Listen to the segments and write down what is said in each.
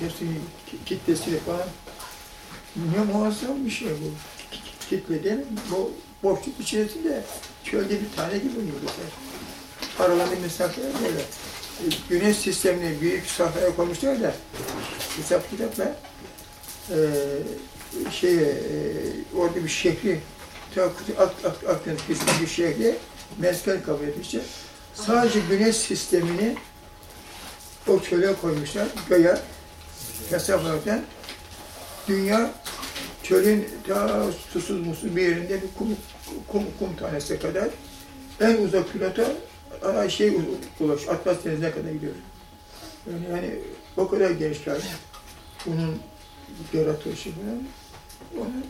hepsini kitlesiyle falan. Ne muazzam bir şey bu. Kitle değil mi? Bu boşluk içerisinde çölde bir tane gibi yıldızlar. Aralarında mesafeler böyle. Güneş sistemini büyük sahaya koymuşlar da hesap kitapla e, şey e, orada bir şehri Akdeniz kısmı bir şehri mesken kabul etmişler. Sadece güneş sistemini o çöle koymuşlar, göğe hesaplarken dünya çölün ta susuz musuz bir yerinde bir kum, kum, kum tanesi kadar en uzak pilota ana şey ulaş, Atlas Denizi'ne kadar gidiyor. Yani, yani o kadar kainat. Bunun yaratılışı falan. Onun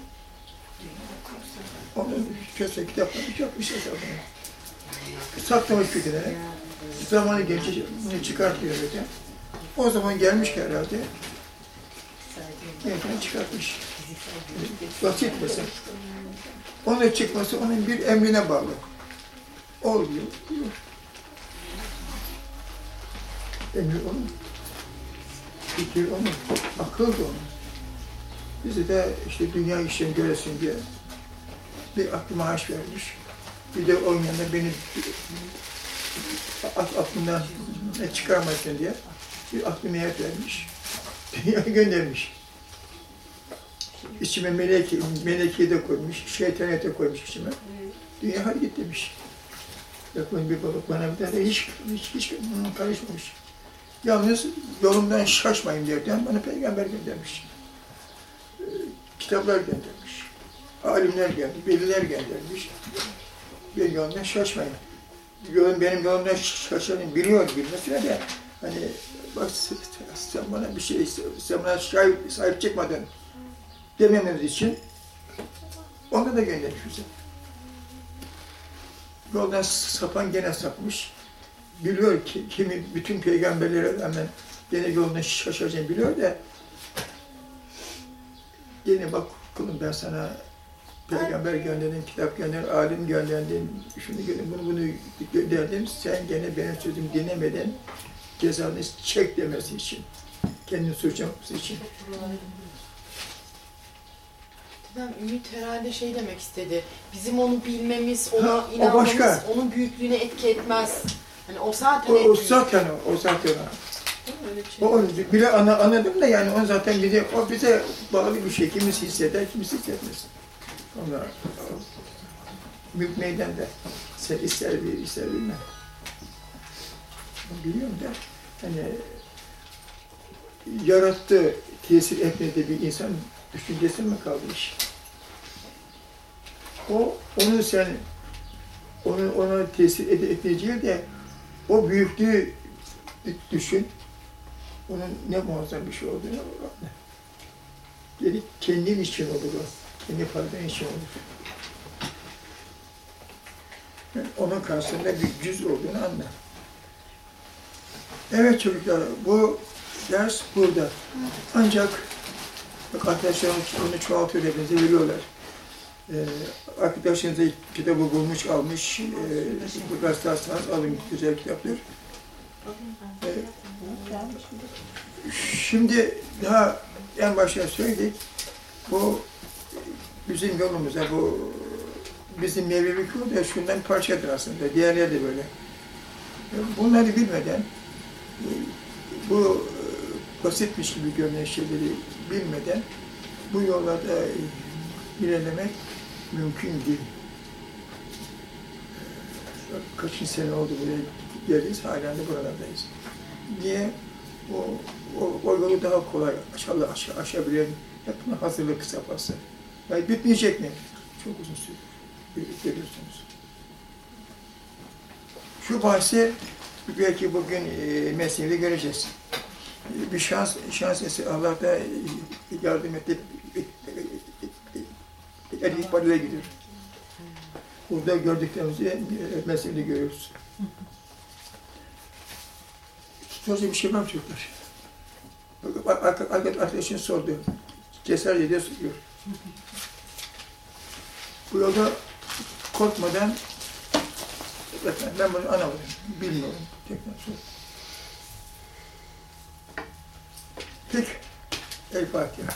onun köse kitapları bir şey saklıyor. Saklamış kötülere. Zamanı gelince bunu çıkartıyor zaten. O zaman gelmiş ki herhalde. Yerden çıkartmış. Basit mesela. Onun çıkması onun bir emrine bağlı. Oluyor. Oluyor. Emri onun. Fikir onun. Akıl da onun. Bize de işte dünya işlerini göresin diye bir aklı maaş vermiş. Bir de onun yanında beni ak- aklımdan çıkarmasın diye bir aklı niyet vermiş. Göndermiş. İçime meleki, melekiyi de koymuş, şeytaniyet de koymuş içime. Dünya git demiş. Yakın bir balık bana bir tane hiç, hiç, hiç karışmamış. Yalnız yolumdan şaşmayın derken bana peygamber göndermiş. Ee, Kitaplar göndermiş. Alimler geldi, veliler göndermiş. Bir yoldan şaşmayın. Yolun benim yolumdan şaşanı biliyor bilmesine de hani bak sen bana bir şey sen bana sahip, sahip çıkmadın demememiz için onu da göndermiş bize. Yoldan sapan gene sapmış. Biliyor ki kimi bütün peygamberlere rağmen gene yoldan şaşacağını biliyor da gene bak kulum ben sana peygamber gönderdim, kitap gönderdim, alim gönderdim, şunu gönderdim, bunu bunu gönderdim. Sen gene benim sözümü dinlemeden cezanı çek demesi için. Kendini suçlaması için. Dedem Ümit herhalde şey demek istedi. Bizim onu bilmemiz, ona Ha, inanmamız, başka. onun büyüklüğüne etki etmez. Hani o zaten O, o zaten o, o zaten o. Şey. O bile ana, anladım da yani o zaten bize, o bize bağlı bir şey. Kimisi hisseder, kimisi hissetmez. Onlar büyük meydanda sen ister bir ister bilmem. Biliyorum da hani yarattı, tesir etmedi bir insan düşüncesi mi kaldı iş? O, onu sen onu ona tesir ede, etmeyeceği de o büyüklüğü düşün. Onun ne muazzam bir şey olduğunu anla. Geri kendin için olur o. Kendi faydan için olur. Yani onun karşısında bir cüz olduğunu anla. Evet çocuklar, bu ders burada. Ancak bak arkadaşlar onu çoğaltıyor hepinize veriyorlar. Ee, arkadaşınıza kitabı bulmuş, almış, e, rastlarsanız alın güzel kitaplar. Ee, Şimdi daha en başta söyledik. Bu bizim yolumuza, bu bizim Mevlevi yolu da şundan parçadır aslında. Diğerleri de böyle. Bunları bilmeden, bu basitmiş gibi görünen şeyleri bilmeden bu yollarda ilerlemek mümkün değil. Kaçıncı sene oldu buraya geldiyiz, halen de buralardayız. Niye? O, o, o yolu daha kolay aşağı, aşağı, aşabilen hep buna hazırlık safhası. Yani bitmeyecek mi? Çok uzun süre. Görüyorsunuz. Şu bahsi belki bugün e, mesleğinde göreceğiz. E, bir şans, şans eseri Allah da yardım etti. El ihbarıyla gidiyor. Burada gördüklerimizi e, mesleğinde görüyoruz. Soracak bir şey var mı çocuklar? Arkadaşın sordu. Cesaret ediyor, soruyor. Bu yolda korkmadan efendim, ben bunu anlamadım, bilmiyorum. Tekrar sor. Peki. El Fatiha.